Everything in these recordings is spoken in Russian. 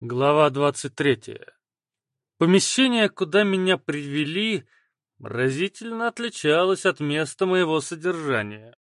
Глава 23. Помещение, куда меня привели, разительно отличалось от места моего содержания.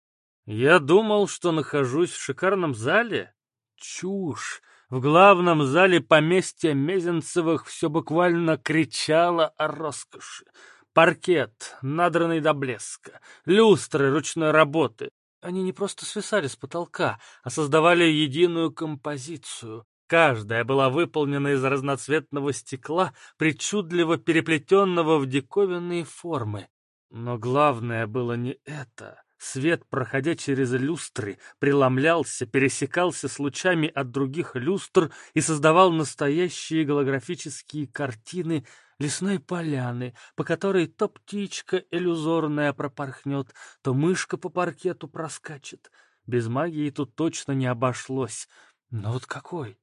Я думал, что нахожусь в шикарном зале. Чушь! В главном зале поместья Мезенцевых все буквально кричало о роскоши. Паркет, надранный до блеска, люстры ручной работы. Они не просто свисали с потолка, а создавали единую композицию. Каждая была выполнена из разноцветного стекла, причудливо переплетенного в диковинные формы. Но главное было не это. Свет, проходя через люстры, преломлялся, пересекался с лучами от других люстр и создавал настоящие голографические картины лесной поляны, по которой то птичка иллюзорная пропорхнет, то мышка по паркету проскачет. Без магии тут точно не обошлось. Но вот какой?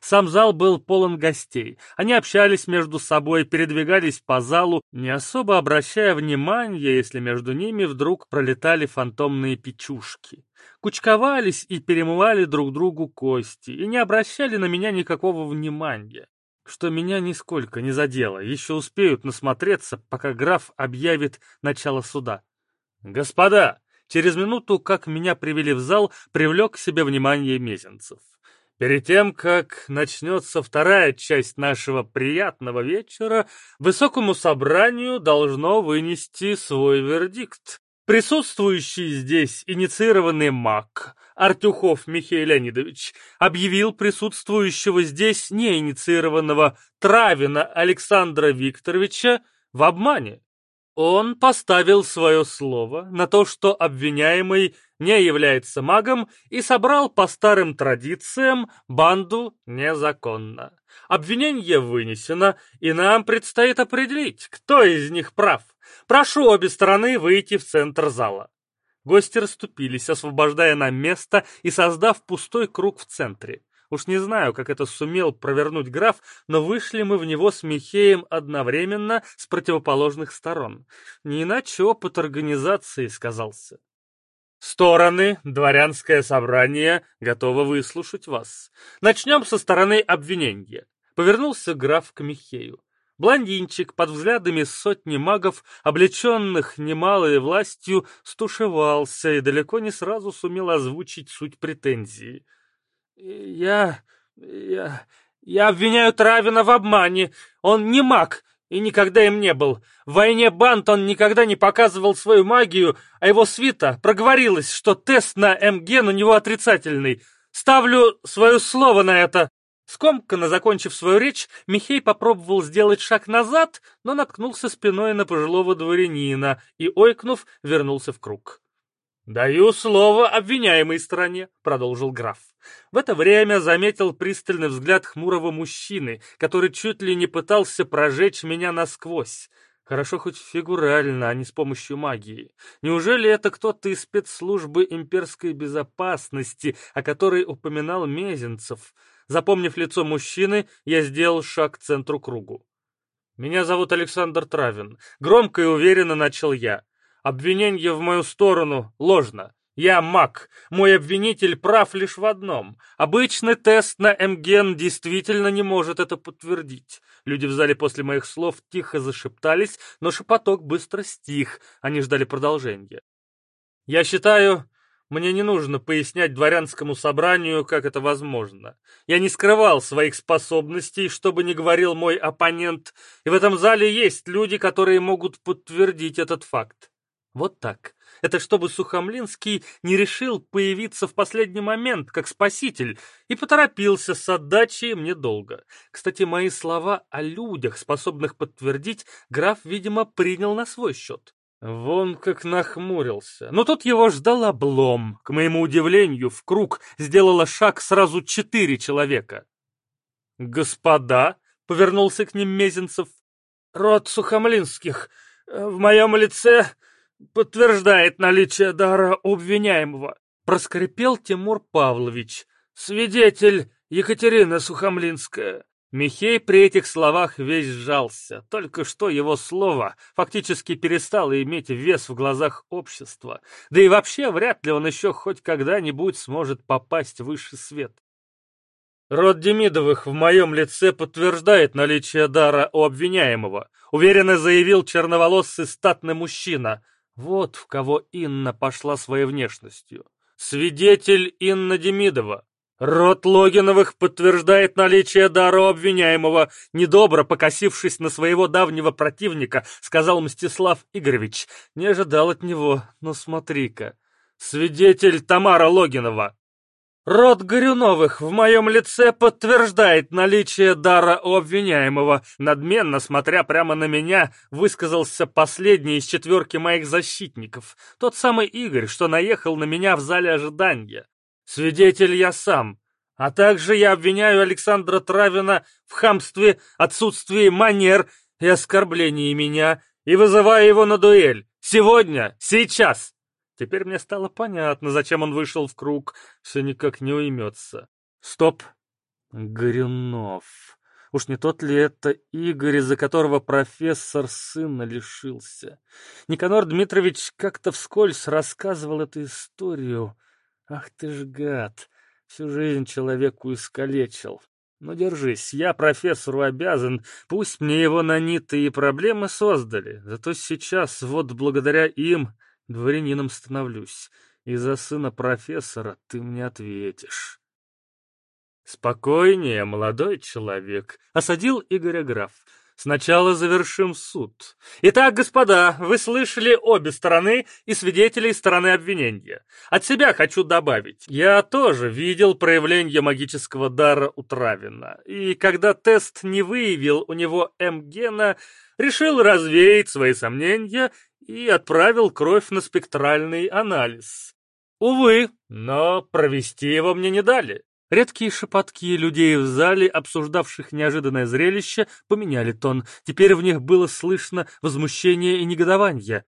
Сам зал был полон гостей. Они общались между собой, передвигались по залу, не особо обращая внимания, если между ними вдруг пролетали фантомные печушки. Кучковались и перемывали друг другу кости, и не обращали на меня никакого внимания. Что меня нисколько не задело, еще успеют насмотреться, пока граф объявит начало суда. «Господа!» Через минуту, как меня привели в зал, привлек к себе внимание Мезенцев. Перед тем, как начнется вторая часть нашего приятного вечера, высокому собранию должно вынести свой вердикт. Присутствующий здесь инициированный маг Артюхов Михаил Леонидович объявил присутствующего здесь неинициированного Травина Александра Викторовича в обмане. Он поставил свое слово на то, что обвиняемый не является магом и собрал по старым традициям банду незаконно. Обвинение вынесено, и нам предстоит определить, кто из них прав. Прошу обе стороны выйти в центр зала. Гости расступились, освобождая нам место и создав пустой круг в центре. Уж не знаю, как это сумел провернуть граф, но вышли мы в него с Михеем одновременно с противоположных сторон. Не иначе опыт организации сказался. Стороны, дворянское собрание, готово выслушать вас. Начнем со стороны обвинения. Повернулся граф к Михею. Блондинчик под взглядами сотни магов, облеченных немалой властью, стушевался и далеко не сразу сумел озвучить суть претензии. «Я... я... я обвиняю Травина в обмане. Он не маг и никогда им не был. В войне Бант он никогда не показывал свою магию, а его свита проговорилась, что тест на МГен у него отрицательный. Ставлю свое слово на это». Скомканно закончив свою речь, Михей попробовал сделать шаг назад, но наткнулся спиной на пожилого дворянина и, ойкнув, вернулся в круг. «Даю слово обвиняемой стороне», — продолжил граф. В это время заметил пристальный взгляд хмурого мужчины, который чуть ли не пытался прожечь меня насквозь. Хорошо хоть фигурально, а не с помощью магии. Неужели это кто-то из спецслужбы имперской безопасности, о которой упоминал Мезенцев? Запомнив лицо мужчины, я сделал шаг к центру кругу. «Меня зовут Александр Травин», — громко и уверенно начал я. Обвинение в мою сторону ложно. Я маг. Мой обвинитель прав лишь в одном. Обычный тест на МГен действительно не может это подтвердить. Люди в зале после моих слов тихо зашептались, но шепоток быстро стих. Они ждали продолжения. Я считаю, мне не нужно пояснять дворянскому собранию, как это возможно. Я не скрывал своих способностей, чтобы не говорил мой оппонент, и в этом зале есть люди, которые могут подтвердить этот факт. Вот так. Это чтобы Сухомлинский не решил появиться в последний момент, как спаситель, и поторопился с отдачей мне долго. Кстати, мои слова о людях, способных подтвердить, граф, видимо, принял на свой счет. Вон как нахмурился. Но тут его ждал облом. К моему удивлению, в круг сделало шаг сразу четыре человека. «Господа!» — повернулся к ним Мезенцев. «Род Сухомлинских в моем лице подтверждает наличие дара обвиняемого», — проскрипел Тимур Павлович, свидетель Екатерина Сухомлинская. Михей при этих словах весь сжался. Только что его слово фактически перестало иметь вес в глазах общества. Да и вообще вряд ли он еще хоть когда-нибудь сможет попасть в высший свет. Род Демидовых в моем лице подтверждает наличие дара у обвиняемого, уверенно заявил черноволосый статный мужчина. Вот в кого Инна пошла своей внешностью. Свидетель Инна Демидова. Род Логиновых подтверждает наличие дара обвиняемого. Недобро покосившись на своего давнего противника, сказал Мстислав Игоревич. Не ожидал от него, но смотри-ка. Свидетель Тамара Логинова. Род Горюновых в моем лице подтверждает наличие дара у обвиняемого. Надменно, смотря прямо на меня, высказался последний из четверки моих защитников. Тот самый Игорь, что наехал на меня в зале ожидания. Свидетель я сам. А также я обвиняю Александра Травина в хамстве, отсутствии манер и оскорблении меня и вызываю его на дуэль. Сегодня, сейчас. Теперь мне стало понятно, зачем он вышел в круг. Все никак не уймется. Стоп. Горюнов. Уж не тот ли это Игорь, из-за которого профессор сына лишился? Никанор Дмитриевич как-то вскользь рассказывал эту историю. Ах ты ж гад! Всю жизнь человеку искалечил. Ну, держись, я профессору обязан, пусть мне его наниты и проблемы создали, зато сейчас, вот благодаря им, дворянином становлюсь, и за сына профессора ты мне ответишь. «Спокойнее, молодой человек», — осадил Игоря граф. «Сначала завершим суд. Итак, господа, вы слышали обе стороны и свидетелей стороны обвинения. От себя хочу добавить. Я тоже видел проявление магического дара у Травина, и когда тест не выявил у него М-гена, решил развеять свои сомнения и отправил кровь на спектральный анализ. Увы, но провести его мне не дали. Редкие шепотки людей в зале, обсуждавших неожиданное зрелище, поменяли тон. Теперь в них было слышно возмущение и негодование.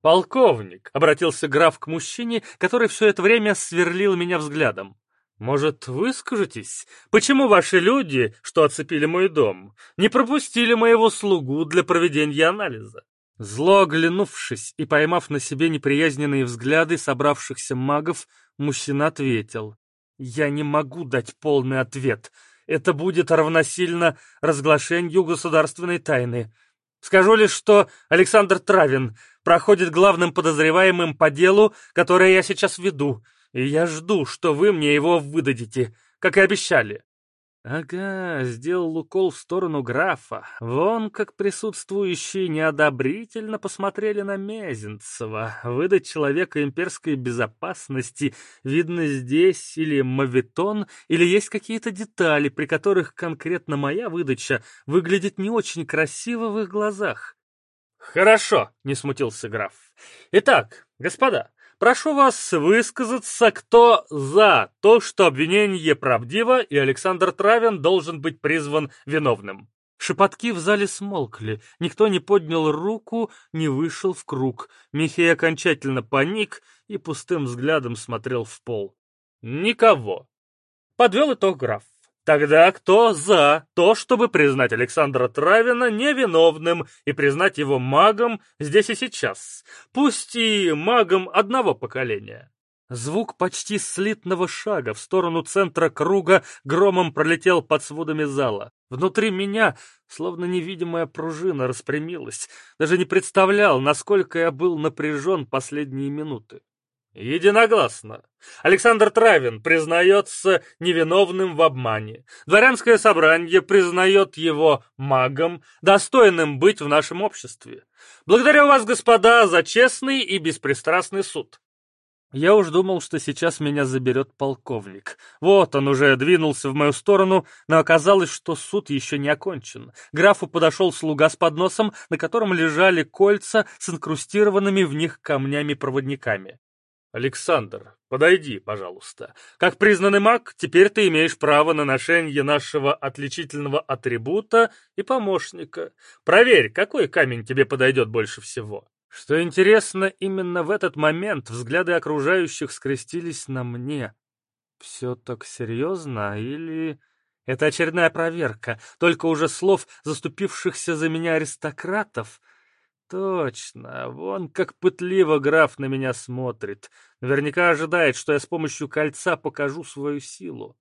«Полковник», — обратился граф к мужчине, который все это время сверлил меня взглядом. «Может, выскажетесь? Почему ваши люди, что оцепили мой дом, не пропустили моего слугу для проведения анализа?» Зло оглянувшись и поймав на себе неприязненные взгляды собравшихся магов, мужчина ответил. «Я не могу дать полный ответ. Это будет равносильно разглашению государственной тайны. Скажу лишь, что Александр Травин проходит главным подозреваемым по делу, которое я сейчас веду, и я жду, что вы мне его выдадите, как и обещали. Ага, сделал укол в сторону графа. Вон как присутствующие неодобрительно посмотрели на Мезенцева. Выдать человека имперской безопасности видно здесь или мавитон, или есть какие-то детали, при которых конкретно моя выдача выглядит не очень красиво в их глазах. «Хорошо», — не смутился граф. «Итак, господа, Прошу вас высказаться, кто за то, что обвинение правдиво, и Александр Травин должен быть призван виновным. Шепотки в зале смолкли, никто не поднял руку, не вышел в круг. Михей окончательно паник и пустым взглядом смотрел в пол. Никого. Подвел итог граф. Тогда кто за то, чтобы признать Александра Травина невиновным и признать его магом здесь и сейчас, пусть и магом одного поколения? Звук почти слитного шага в сторону центра круга громом пролетел под сводами зала. Внутри меня, словно невидимая пружина, распрямилась. Даже не представлял, насколько я был напряжен последние минуты. Единогласно. Александр Травин признается невиновным в обмане. Дворянское собрание признает его магом, достойным быть в нашем обществе. Благодарю вас, господа, за честный и беспристрастный суд. Я уж думал, что сейчас меня заберет полковник. Вот он уже двинулся в мою сторону, но оказалось, что суд еще не окончен. Графу подошел слуга с подносом, на котором лежали кольца с инкрустированными в них камнями-проводниками. «Александр, подойди, пожалуйста. Как признанный маг, теперь ты имеешь право на ношение нашего отличительного атрибута и помощника. Проверь, какой камень тебе подойдет больше всего». Что интересно, именно в этот момент взгляды окружающих скрестились на мне. Все так серьезно или... Это очередная проверка, только уже слов заступившихся за меня аристократов — Точно, вон как пытливо граф на меня смотрит. Наверняка ожидает, что я с помощью кольца покажу свою силу.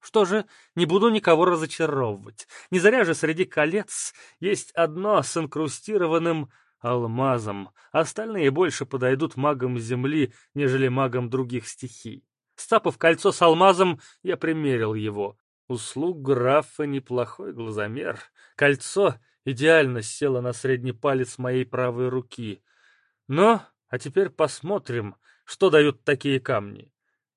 Что же, не буду никого разочаровывать. Не зря же среди колец есть одно с инкрустированным алмазом. Остальные больше подойдут магам земли, нежели магам других стихий. Стапав кольцо с алмазом, я примерил его. Услуг графа неплохой глазомер. Кольцо идеально село на средний палец моей правой руки. Но, а теперь посмотрим, что дают такие камни.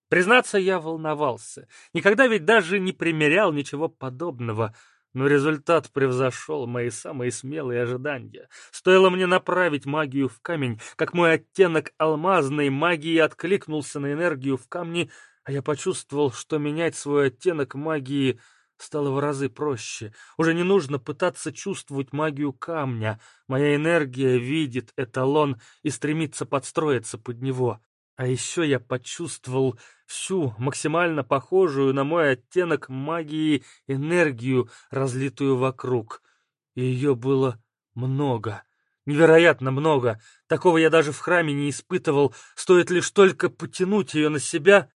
Признаться, я волновался. Никогда ведь даже не примерял ничего подобного — но результат превзошел мои самые смелые ожидания. Стоило мне направить магию в камень, как мой оттенок алмазной магии откликнулся на энергию в камне, а я почувствовал, что менять свой оттенок магии стало в разы проще. Уже не нужно пытаться чувствовать магию камня. Моя энергия видит эталон и стремится подстроиться под него. А еще я почувствовал всю максимально похожую на мой оттенок магии энергию, разлитую вокруг. И ее было много, невероятно много. Такого я даже в храме не испытывал. Стоит лишь только потянуть ее на себя,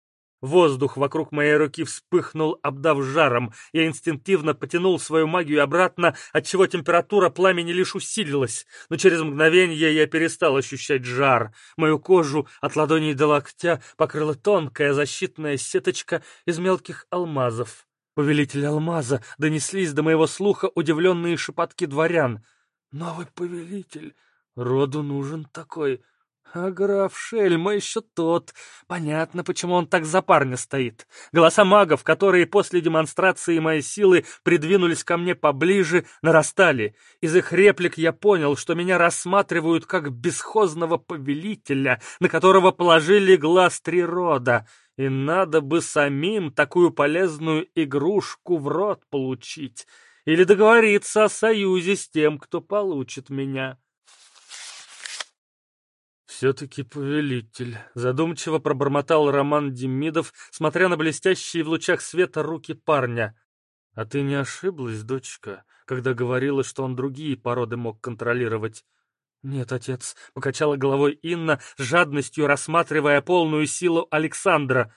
Воздух вокруг моей руки вспыхнул, обдав жаром. Я инстинктивно потянул свою магию обратно, отчего температура пламени лишь усилилась. Но через мгновение я перестал ощущать жар. Мою кожу от ладоней до локтя покрыла тонкая защитная сеточка из мелких алмазов. Повелитель алмаза донеслись до моего слуха удивленные шепотки дворян. «Новый повелитель! Роду нужен такой!» А граф Шельма еще тот. Понятно, почему он так за парня стоит. Голоса магов, которые после демонстрации моей силы придвинулись ко мне поближе, нарастали. Из их реплик я понял, что меня рассматривают как бесхозного повелителя, на которого положили глаз три рода. И надо бы самим такую полезную игрушку в рот получить. Или договориться о союзе с тем, кто получит меня. «Все-таки повелитель», — задумчиво пробормотал Роман Демидов, смотря на блестящие в лучах света руки парня. «А ты не ошиблась, дочка, когда говорила, что он другие породы мог контролировать?» «Нет, отец», — покачала головой Инна, жадностью рассматривая полную силу Александра.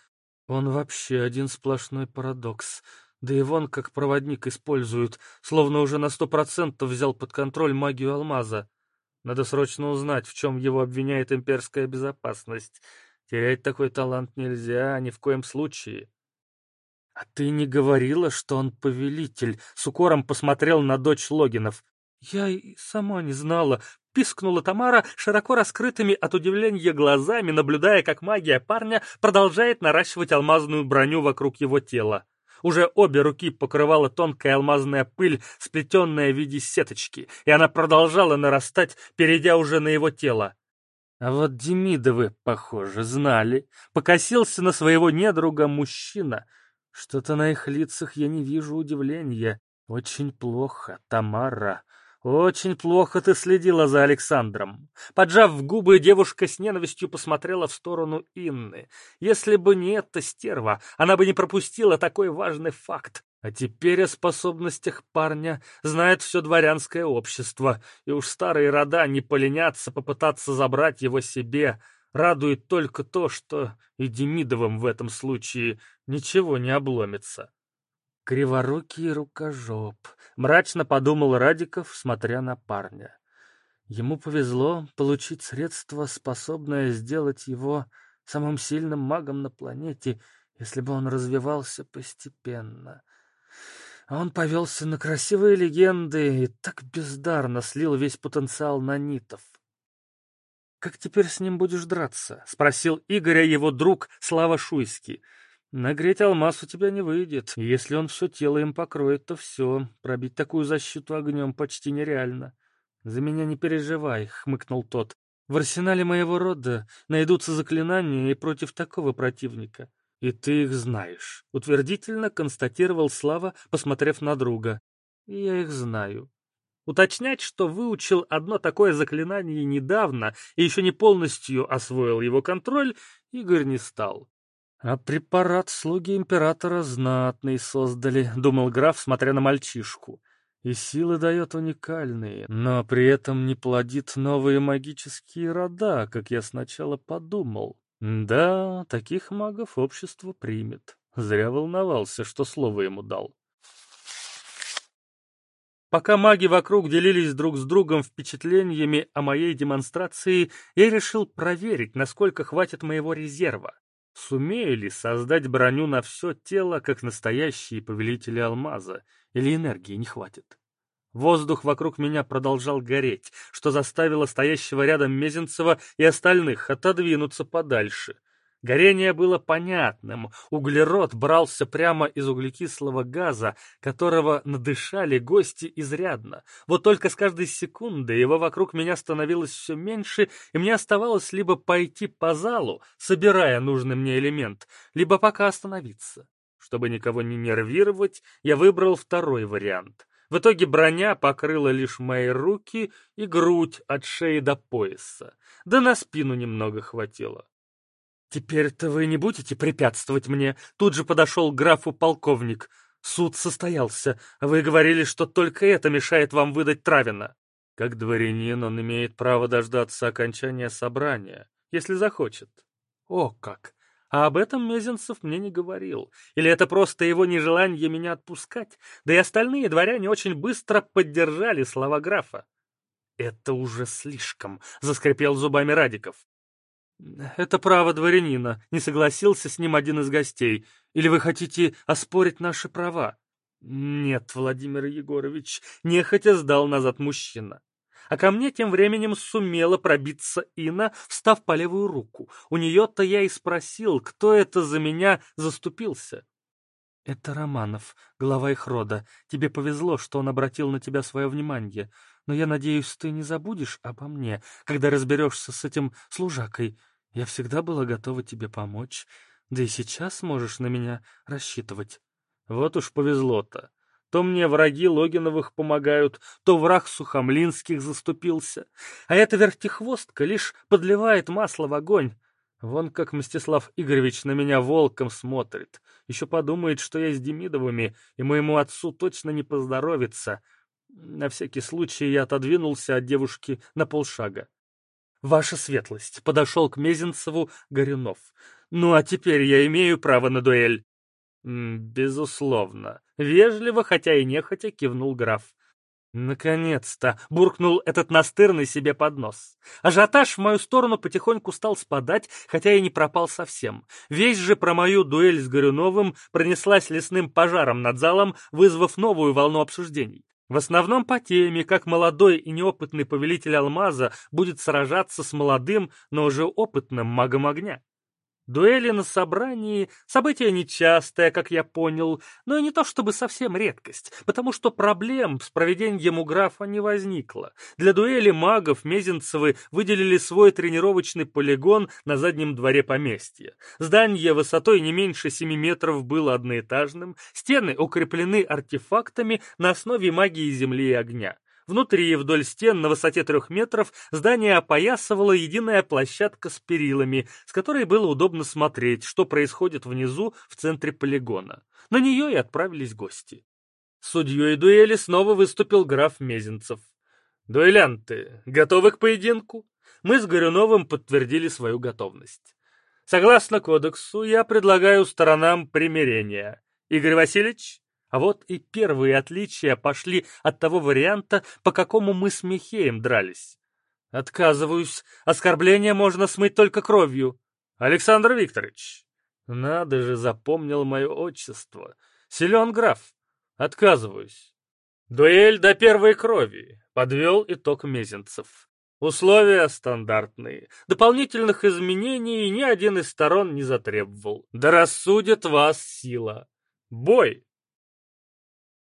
«Он вообще один сплошной парадокс. Да и вон как проводник используют, словно уже на сто процентов взял под контроль магию алмаза. Надо срочно узнать, в чем его обвиняет имперская безопасность. Терять такой талант нельзя, ни в коем случае. — А ты не говорила, что он повелитель? С укором посмотрел на дочь Логинов. — Я и сама не знала. Пискнула Тамара широко раскрытыми от удивления глазами, наблюдая, как магия парня продолжает наращивать алмазную броню вокруг его тела. Уже обе руки покрывала тонкая алмазная пыль, сплетенная в виде сеточки, и она продолжала нарастать, перейдя уже на его тело. А вот Демидовы, похоже, знали. Покосился на своего недруга мужчина. Что-то на их лицах я не вижу удивления. Очень плохо, Тамара. «Очень плохо ты следила за Александром». Поджав губы, девушка с ненавистью посмотрела в сторону Инны. Если бы не эта стерва, она бы не пропустила такой важный факт. А теперь о способностях парня знает все дворянское общество, и уж старые рода не поленятся попытаться забрать его себе. Радует только то, что и Демидовым в этом случае ничего не обломится. Криворукий рукожоп, мрачно подумал Радиков, смотря на парня. Ему повезло получить средство, способное сделать его самым сильным магом на планете, если бы он развивался постепенно. А он повелся на красивые легенды и так бездарно слил весь потенциал нанитов. «Как теперь с ним будешь драться?» — спросил Игоря его друг Слава Шуйский. Нагреть алмаз у тебя не выйдет. Если он все тело им покроет, то все. Пробить такую защиту огнем почти нереально. За меня не переживай, хмыкнул тот. В арсенале моего рода найдутся заклинания и против такого противника. И ты их знаешь, утвердительно констатировал Слава, посмотрев на друга. Я их знаю. Уточнять, что выучил одно такое заклинание недавно и еще не полностью освоил его контроль, Игорь не стал. «А препарат слуги императора знатный создали», — думал граф, смотря на мальчишку. «И силы дает уникальные, но при этом не плодит новые магические рода, как я сначала подумал. Да, таких магов общество примет. Зря волновался, что слово ему дал. Пока маги вокруг делились друг с другом впечатлениями о моей демонстрации, я решил проверить, насколько хватит моего резерва. Сумею ли создать броню на все тело, как настоящие повелители алмаза, или энергии не хватит? Воздух вокруг меня продолжал гореть, что заставило стоящего рядом Мезенцева и остальных отодвинуться подальше. Горение было понятным. Углерод брался прямо из углекислого газа, которого надышали гости изрядно. Вот только с каждой секунды его вокруг меня становилось все меньше, и мне оставалось либо пойти по залу, собирая нужный мне элемент, либо пока остановиться. Чтобы никого не нервировать, я выбрал второй вариант. В итоге броня покрыла лишь мои руки и грудь от шеи до пояса, да на спину немного хватило. «Теперь-то вы не будете препятствовать мне?» Тут же подошел графу полковник. «Суд состоялся. Вы говорили, что только это мешает вам выдать Травина». Как дворянин он имеет право дождаться окончания собрания, если захочет. О как! А об этом Мезенцев мне не говорил. Или это просто его нежелание меня отпускать? Да и остальные дворяне очень быстро поддержали слова графа. «Это уже слишком», — заскрипел зубами Радиков. «Это право дворянина», — не согласился с ним один из гостей. «Или вы хотите оспорить наши права?» «Нет, Владимир Егорович», — нехотя сдал назад мужчина. А ко мне тем временем сумела пробиться Инна, встав по левую руку. У нее-то я и спросил, кто это за меня заступился. «Это Романов, глава их рода. Тебе повезло, что он обратил на тебя свое внимание но я надеюсь, ты не забудешь обо мне, когда разберешься с этим служакой. Я всегда была готова тебе помочь, да и сейчас можешь на меня рассчитывать. Вот уж повезло-то. То мне враги Логиновых помогают, то враг Сухомлинских заступился. А эта вертихвостка лишь подливает масло в огонь. Вон как Мстислав Игоревич на меня волком смотрит. Еще подумает, что я с Демидовыми, и моему отцу точно не поздоровится. На всякий случай я отодвинулся от девушки на полшага. «Ваша светлость!» — подошел к Мезенцеву Горюнов. «Ну а теперь я имею право на дуэль!» «Безусловно!» — вежливо, хотя и нехотя кивнул граф. Наконец-то! буркнул этот настырный себе под нос. Ажиотаж в мою сторону потихоньку стал спадать, хотя и не пропал совсем. Весь же про мою дуэль с Горюновым пронеслась лесным пожаром над залом, вызвав новую волну обсуждений. В основном по теме, как молодой и неопытный повелитель алмаза будет сражаться с молодым, но уже опытным магом огня. Дуэли на собрании — событие нечастое, как я понял, но и не то чтобы совсем редкость, потому что проблем с проведением у графа не возникло. Для дуэли магов Мезенцевы выделили свой тренировочный полигон на заднем дворе поместья. Здание высотой не меньше 7 метров было одноэтажным, стены укреплены артефактами на основе магии земли и огня. Внутри, вдоль стен, на высоте трех метров, здание опоясывала единая площадка с перилами, с которой было удобно смотреть, что происходит внизу, в центре полигона. На нее и отправились гости. Судьей дуэли снова выступил граф Мезенцев. «Дуэлянты, готовы к поединку?» Мы с Горюновым подтвердили свою готовность. Согласно кодексу, я предлагаю сторонам примирения. Игорь Васильевич, а вот и первые отличия пошли от того варианта, по какому мы с Михеем дрались. Отказываюсь. Оскорбление можно смыть только кровью. Александр Викторович. Надо же, запомнил мое отчество. Силен граф. Отказываюсь. Дуэль до первой крови. Подвел итог Мезенцев. Условия стандартные. Дополнительных изменений ни один из сторон не затребовал. Да рассудит вас сила. Бой!